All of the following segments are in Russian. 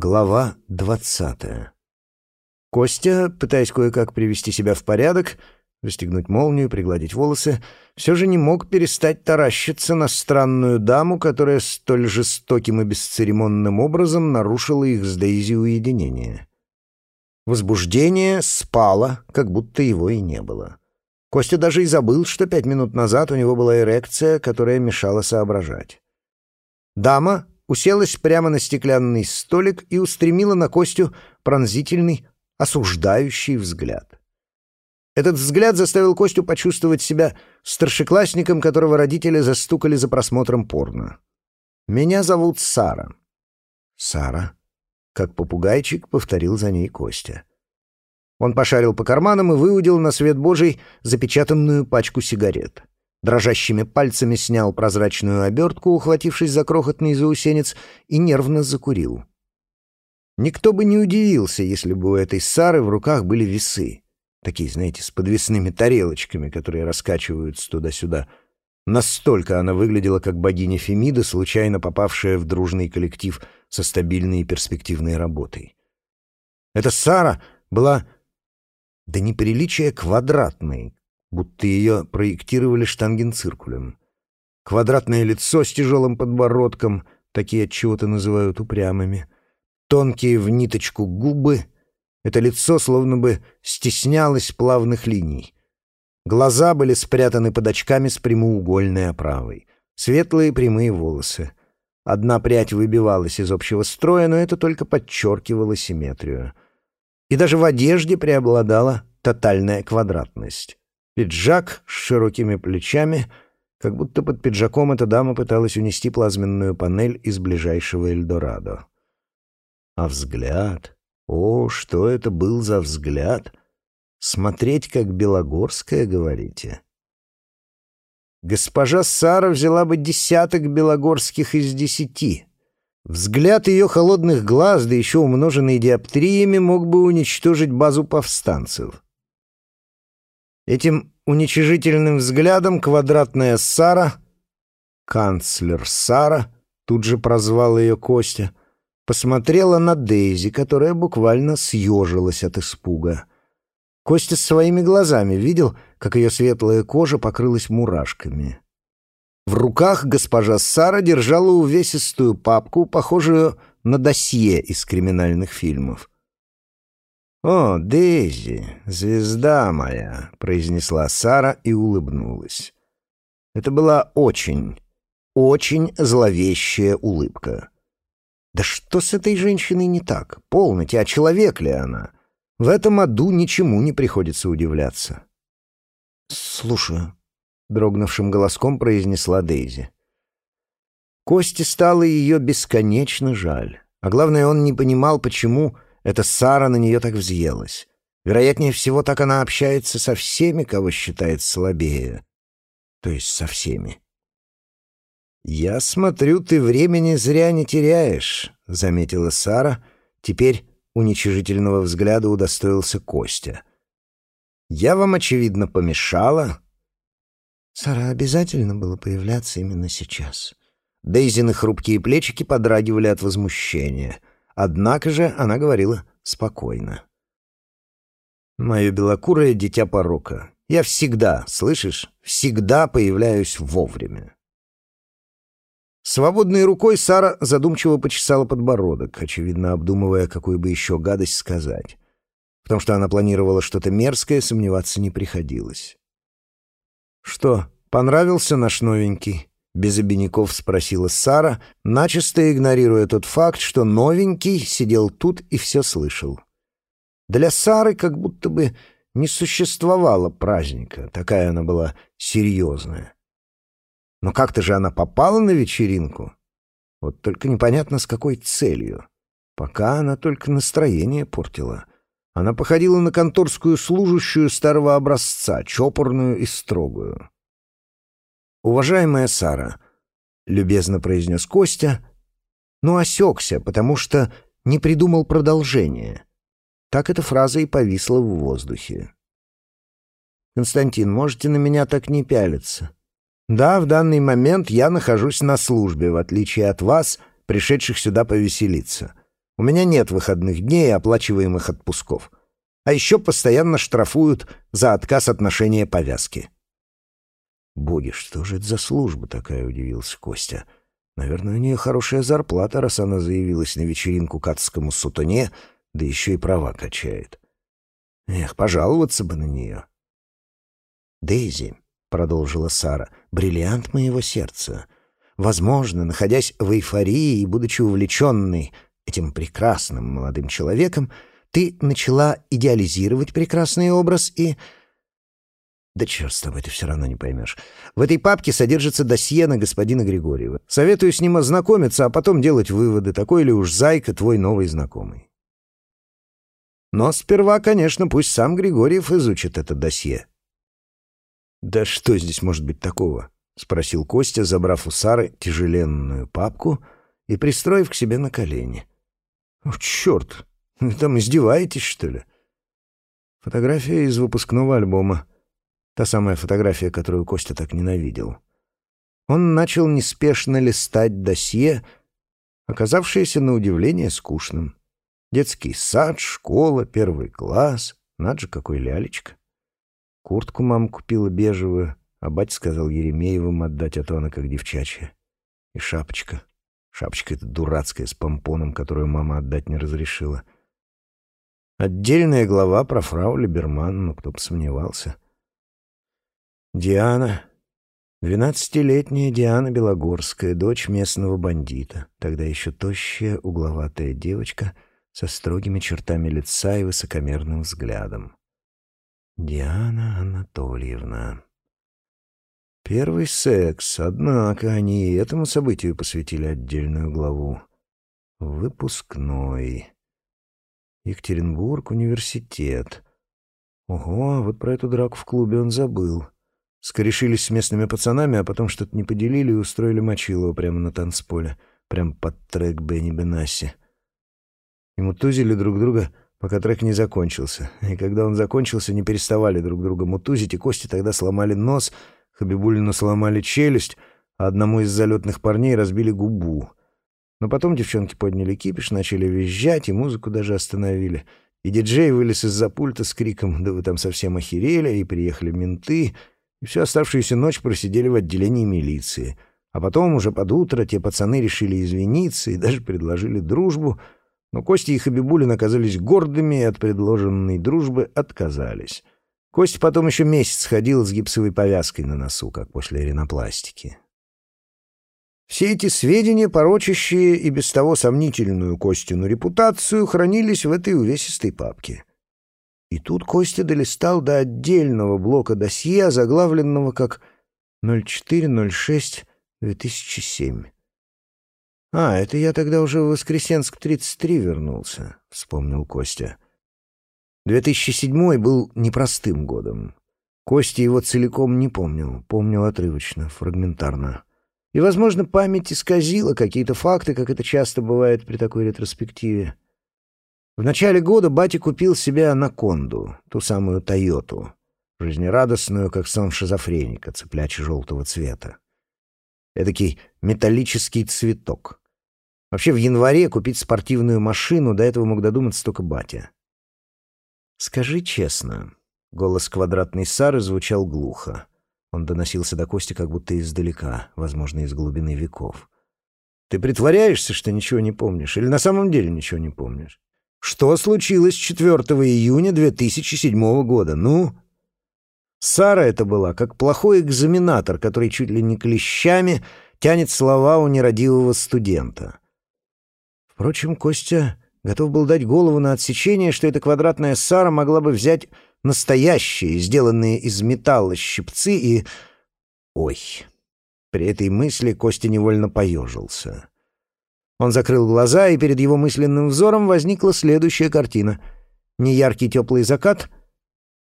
Глава двадцатая. Костя, пытаясь кое-как привести себя в порядок, застегнуть молнию, пригладить волосы, все же не мог перестать таращиться на странную даму, которая столь жестоким и бесцеремонным образом нарушила их с Дейзи уединение. Возбуждение спало, как будто его и не было. Костя даже и забыл, что пять минут назад у него была эрекция, которая мешала соображать. Дама уселась прямо на стеклянный столик и устремила на Костю пронзительный, осуждающий взгляд. Этот взгляд заставил Костю почувствовать себя старшеклассником, которого родители застукали за просмотром порно. «Меня зовут Сара». «Сара», — как попугайчик повторил за ней Костя. Он пошарил по карманам и выудил на свет Божий запечатанную пачку сигарет. Дрожащими пальцами снял прозрачную обертку, ухватившись за крохотный заусенец, и нервно закурил. Никто бы не удивился, если бы у этой Сары в руках были весы. Такие, знаете, с подвесными тарелочками, которые раскачиваются туда-сюда. Настолько она выглядела как богиня Фемида, случайно попавшая в дружный коллектив со стабильной и перспективной работой. Эта Сара была до неприличия квадратной, будто ее проектировали штангенциркулем. Квадратное лицо с тяжелым подбородком, такие от чего-то называют упрямыми, тонкие в ниточку губы, это лицо словно бы стеснялось плавных линий. Глаза были спрятаны под очками с прямоугольной оправой, светлые прямые волосы. Одна прядь выбивалась из общего строя, но это только подчеркивало симметрию. И даже в одежде преобладала тотальная квадратность. Пиджак с широкими плечами, как будто под пиджаком эта дама пыталась унести плазменную панель из ближайшего Эльдорадо. А взгляд... О, что это был за взгляд? Смотреть, как Белогорская, говорите? Госпожа Сара взяла бы десяток белогорских из десяти. Взгляд ее холодных глаз, да еще умноженный диоптриями, мог бы уничтожить базу повстанцев. Этим уничижительным взглядом квадратная Сара, канцлер Сара, тут же прозвал ее Костя, посмотрела на Дейзи, которая буквально съежилась от испуга. Костя своими глазами видел, как ее светлая кожа покрылась мурашками. В руках госпожа Сара держала увесистую папку, похожую на досье из криминальных фильмов. «О, Дейзи, звезда моя!» — произнесла Сара и улыбнулась. Это была очень, очень зловещая улыбка. «Да что с этой женщиной не так? Полноте, а человек ли она? В этом аду ничему не приходится удивляться». «Слушаю», — дрогнувшим голоском произнесла Дейзи. Кости стало ее бесконечно жаль. А главное, он не понимал, почему эта Сара на нее так взъелась. Вероятнее всего, так она общается со всеми, кого считает слабее. То есть со всеми. «Я смотрю, ты времени зря не теряешь», — заметила Сара. Теперь уничижительного взгляда удостоился Костя. «Я вам, очевидно, помешала?» Сара обязательно было появляться именно сейчас. Дейзины хрупкие плечики подрагивали от возмущения. Однако же она говорила спокойно. «Мое белокурое дитя порока. Я всегда, слышишь, всегда появляюсь вовремя». Свободной рукой Сара задумчиво почесала подбородок, очевидно обдумывая, какую бы еще гадость сказать. Потому что она планировала что-то мерзкое, сомневаться не приходилось. «Что, понравился наш новенький?» Без обиняков спросила Сара, начисто игнорируя тот факт, что новенький сидел тут и все слышал. Для Сары как будто бы не существовало праздника, такая она была серьезная. Но как-то же она попала на вечеринку. Вот только непонятно, с какой целью. Пока она только настроение портила. Она походила на конторскую служащую старого образца, чопорную и строгую. «Уважаемая Сара», — любезно произнес Костя, но осекся, потому что не придумал продолжения. Так эта фраза и повисла в воздухе. «Константин, можете на меня так не пялиться. Да, в данный момент я нахожусь на службе, в отличие от вас, пришедших сюда повеселиться. У меня нет выходных дней и оплачиваемых отпусков. А еще постоянно штрафуют за отказ от ношения повязки. «Боги, что же это за служба такая?» — удивился Костя. «Наверное, у нее хорошая зарплата, раз она заявилась на вечеринку к адскому сутане, да еще и права качает. Эх, пожаловаться бы на нее». «Дейзи», — продолжила Сара, — «бриллиант моего сердца. Возможно, находясь в эйфории и будучи увлеченной этим прекрасным молодым человеком, ты начала идеализировать прекрасный образ и... Да черт с тобой, ты все равно не поймешь. В этой папке содержится досье на господина Григорьева. Советую с ним ознакомиться, а потом делать выводы, такой ли уж зайка твой новый знакомый. Но сперва, конечно, пусть сам Григорьев изучит это досье. «Да что здесь может быть такого?» — спросил Костя, забрав у Сары тяжеленную папку и пристроив к себе на колени. «О, черт! Вы там издеваетесь, что ли?» Фотография из выпускного альбома. Та самая фотография, которую Костя так ненавидел. Он начал неспешно листать досье, оказавшееся на удивление скучным. Детский сад, школа, первый класс. Над же какой лялечка. Куртку мама купила бежевую, а батя сказал Еремеевым отдать, а то она как девчачья. И шапочка. Шапочка эта дурацкая с помпоном, которую мама отдать не разрешила. Отдельная глава про фрау Либерман, ну кто бы сомневался. Диана, двенадцатилетняя Диана Белогорская, дочь местного бандита, тогда еще тощая, угловатая девочка со строгими чертами лица и высокомерным взглядом. Диана Анатольевна. Первый секс, однако они и этому событию посвятили отдельную главу. Выпускной. Екатеринбург, университет. Ого, вот про эту драку в клубе он забыл. Скорешились с местными пацанами, а потом что-то не поделили и устроили Мочилова прямо на танцполе, прямо под трек Бенни Бенасси. Ему тузили друг друга пока трек не закончился. И когда он закончился, не переставали друг друга мутузить, и Кости тогда сломали нос, Хабибулину сломали челюсть, а одному из залетных парней разбили губу. Но потом девчонки подняли кипиш, начали визжать, и музыку даже остановили. И диджей вылез из-за пульта с криком «Да вы там совсем охерели!» и приехали менты, и всю оставшуюся ночь просидели в отделении милиции. А потом, уже под утро, те пацаны решили извиниться и даже предложили дружбу — но Костя и Хабибулин оказались гордыми и от предложенной дружбы отказались. Костя потом еще месяц ходил с гипсовой повязкой на носу, как после ринопластики. Все эти сведения, порочащие и без того сомнительную Костину репутацию, хранились в этой увесистой папке. И тут Костя долистал до отдельного блока досье, заглавленного как 0406-2007. «А, это я тогда уже в Воскресенск-33 вернулся», — вспомнил Костя. 2007 был непростым годом. Костя его целиком не помнил, помнил отрывочно, фрагментарно. И, возможно, память исказила какие-то факты, как это часто бывает при такой ретроспективе. В начале года батя купил себе анаконду, ту самую «Тойоту», жизнерадостную, как сон шизофреника, цеплячий желтого цвета. Эдакий металлический цветок. Вообще в январе купить спортивную машину до этого мог додуматься только батя. «Скажи честно», — голос квадратной Сары звучал глухо. Он доносился до Кости как будто издалека, возможно, из глубины веков. «Ты притворяешься, что ничего не помнишь, или на самом деле ничего не помнишь? Что случилось 4 июня 2007 года? Ну?» Сара это была, как плохой экзаменатор, который чуть ли не клещами тянет слова у нерадивого студента. Впрочем, Костя готов был дать голову на отсечение, что эта квадратная Сара могла бы взять настоящие, сделанные из металла щипцы и... Ой! При этой мысли Костя невольно поежился. Он закрыл глаза, и перед его мысленным взором возникла следующая картина. Неяркий теплый закат,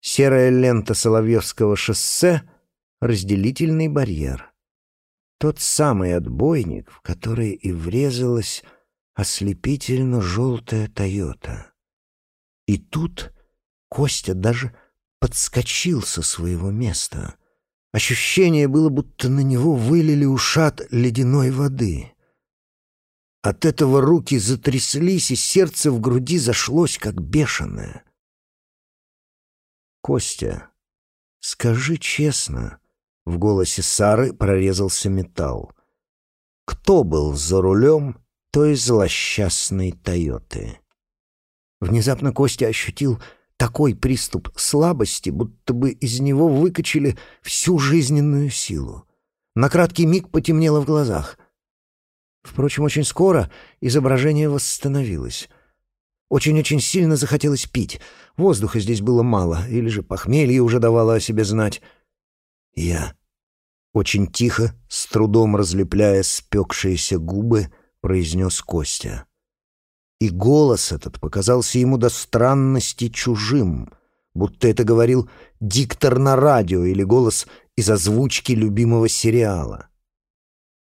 серая лента Соловьевского шоссе, разделительный барьер. Тот самый отбойник, в который и врезалась ослепительно-желтая «Тойота». И тут Костя даже подскочил со своего места. Ощущение было, будто на него вылили ушат ледяной воды. От этого руки затряслись, и сердце в груди зашлось, как бешеное. «Костя, скажи честно», — в голосе Сары прорезался металл. «Кто был за рулем той злосчастной Тойоты?» Внезапно Костя ощутил такой приступ слабости, будто бы из него выкачали всю жизненную силу. На краткий миг потемнело в глазах — Впрочем, очень скоро изображение восстановилось. Очень-очень сильно захотелось пить. Воздуха здесь было мало, или же похмелье уже давало о себе знать. Я, очень тихо, с трудом разлепляя спекшиеся губы, произнес Костя. И голос этот показался ему до странности чужим, будто это говорил диктор на радио или голос из озвучки любимого сериала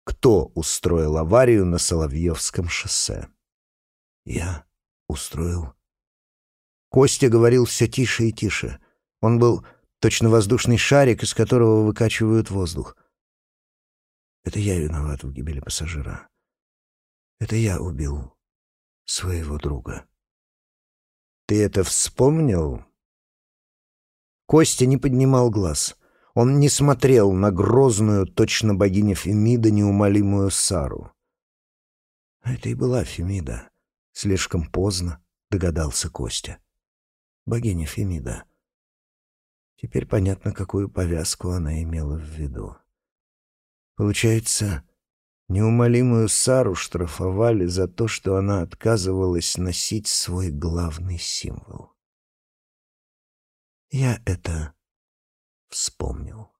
кто устроил аварию на Соловьевском шоссе. Я устроил. Костя говорил все тише и тише. Он был точно воздушный шарик, из которого выкачивают воздух. Это я виноват в гибели пассажира. Это я убил своего друга. Ты это вспомнил? Костя не поднимал глаз. Он не смотрел на грозную, точно богиня Фемида, неумолимую Сару. Это и была Фемида. Слишком поздно, догадался Костя. Богиня Фемида. Теперь понятно, какую повязку она имела в виду. Получается, неумолимую Сару штрафовали за то, что она отказывалась носить свой главный символ. Я это вспомнил.